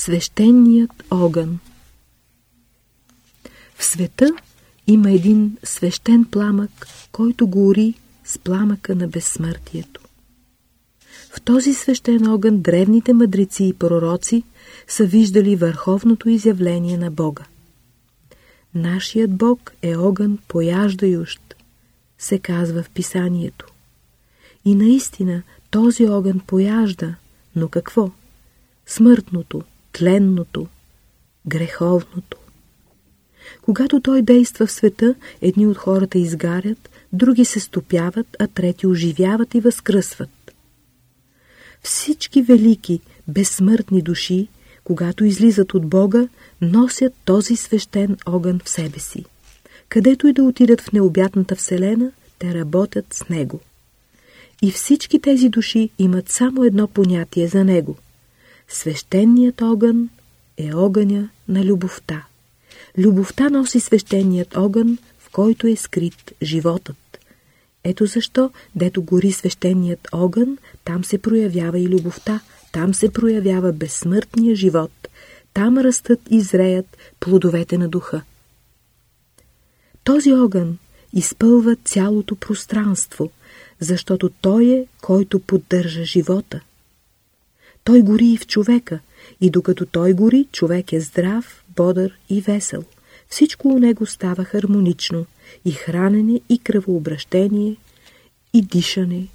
Свещеният огън В света има един свещен пламък, който гори с пламъка на безсмъртието. В този свещен огън древните мъдреци и пророци са виждали върховното изявление на Бога. Нашият Бог е огън пояждающ, се казва в писанието. И наистина този огън пояжда, но какво? Смъртното, тленното, греховното. Когато той действа в света, едни от хората изгарят, други се стопяват, а трети оживяват и възкръсват. Всички велики, безсмъртни души, когато излизат от Бога, носят този свещен огън в себе си. Където и да отидат в необятната вселена, те работят с него. И всички тези души имат само едно понятие за него. Свещеният огън е огъня на любовта. Любовта носи свещеният огън, в който е скрит животът. Ето защо, дето гори свещеният огън, там се проявява и любовта, там се проявява безсмъртния живот, там растат и зреят плодовете на духа. Този огън изпълва цялото пространство, защото той е, който поддържа живота. Той гори и в човека, и докато той гори, човек е здрав, бодър и весел. Всичко у него става хармонично, и хранене, и кръвообращение, и дишане.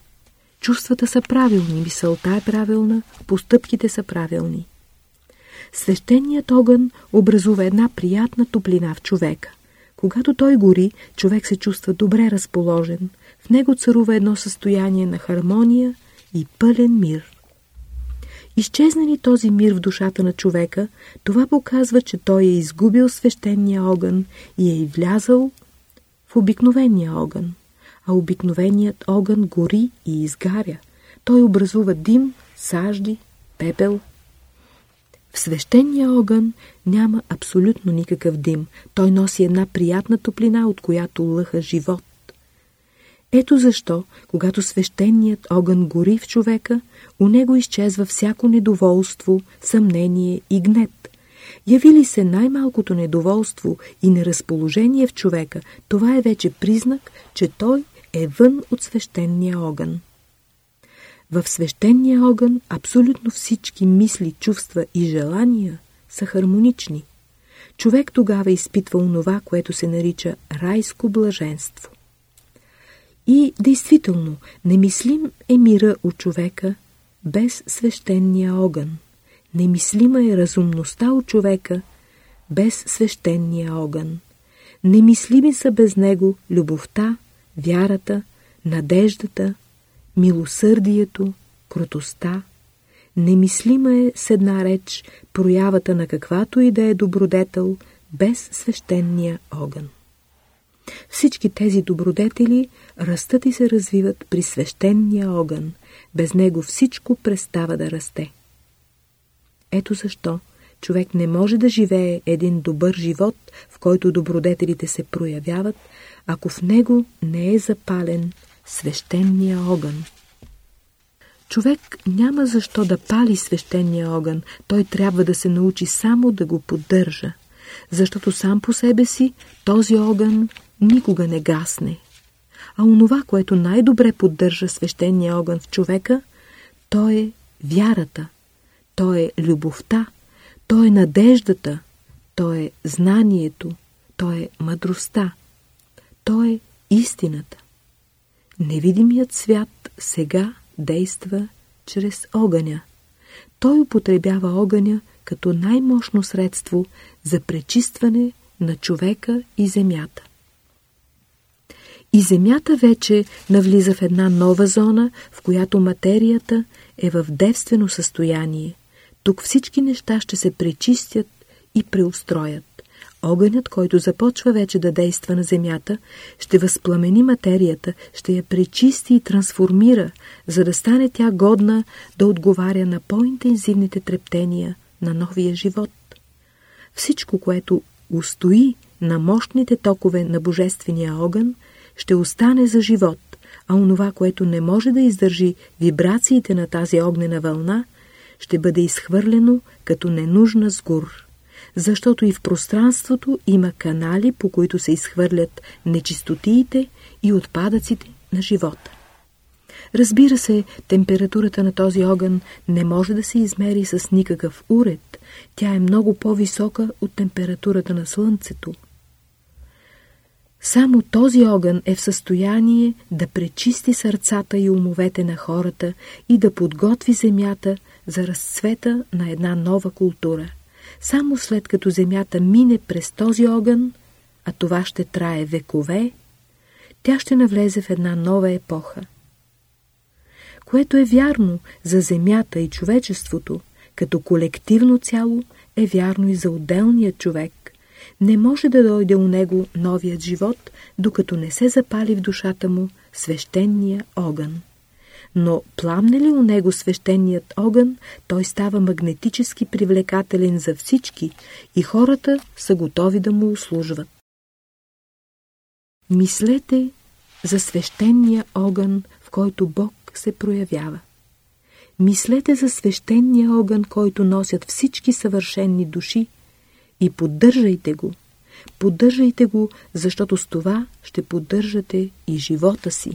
Чувствата са правилни, мисълта е правилна, постъпките са правилни. Свещеният огън образува една приятна топлина в човека. Когато той гори, човек се чувства добре разположен. В него царува едно състояние на хармония и пълен мир. Изчезне ли този мир в душата на човека, това показва, че той е изгубил свещения огън и е влязал в обикновения огън. А обикновеният огън гори и изгаря. Той образува дим, сажди, пепел. В свещения огън няма абсолютно никакъв дим. Той носи една приятна топлина, от която лъха живот. Ето защо, когато свещеният огън гори в човека, у него изчезва всяко недоволство, съмнение и гнет. Яви ли се най-малкото недоволство и неразположение в човека, това е вече признак, че той е вън от свещения огън. В свещения огън абсолютно всички мисли, чувства и желания са хармонични. Човек тогава изпитва онова, което се нарича райско блаженство. И действително, немислим е мира у човека без свещения огън. Немислима е разумността у човека без свещения огън. Немислими са без него любовта, вярата, надеждата, милосърдието, крутостта. Немислима е с една реч проявата на каквато и да е добродетел без свещения огън. Всички тези добродетели растат и се развиват при свещения огън. Без него всичко престава да расте. Ето защо човек не може да живее един добър живот, в който добродетелите се проявяват, ако в него не е запален свещения огън. Човек няма защо да пали свещения огън, той трябва да се научи само да го поддържа, защото сам по себе си този огън никога не гасне. А онова, което най-добре поддържа свещения огън в човека, то е вярата, то е любовта, то е надеждата, то е знанието, то е мъдростта, то е истината. Невидимият свят сега действа чрез огъня. Той употребява огъня като най-мощно средство за пречистване на човека и земята. И Земята вече навлиза в една нова зона, в която материята е в девствено състояние. Тук всички неща ще се пречистят и преустроят. Огънят, който започва вече да действа на Земята, ще възпламени материята, ще я пречисти и трансформира, за да стане тя годна да отговаря на по-интензивните трептения на новия живот. Всичко, което устои на мощните токове на Божествения огън, ще остане за живот, а онова, което не може да издържи вибрациите на тази огнена вълна, ще бъде изхвърлено като ненужна сгур, защото и в пространството има канали, по които се изхвърлят нечистотиите и отпадъците на живота. Разбира се, температурата на този огън не може да се измери с никакъв уред. Тя е много по-висока от температурата на Слънцето. Само този огън е в състояние да пречисти сърцата и умовете на хората и да подготви земята за разцвета на една нова култура. Само след като земята мине през този огън, а това ще трае векове, тя ще навлезе в една нова епоха. Което е вярно за земята и човечеството, като колективно цяло е вярно и за отделния човек. Не може да дойде у него новият живот, докато не се запали в душата му свещения огън. Но пламне ли у него свещеният огън, той става магнетически привлекателен за всички и хората са готови да му услужват. Мислете за свещения огън, в който Бог се проявява. Мислете за свещения огън, който носят всички съвършенни души и поддържайте го. Поддържайте го, защото с това ще поддържате и живота си.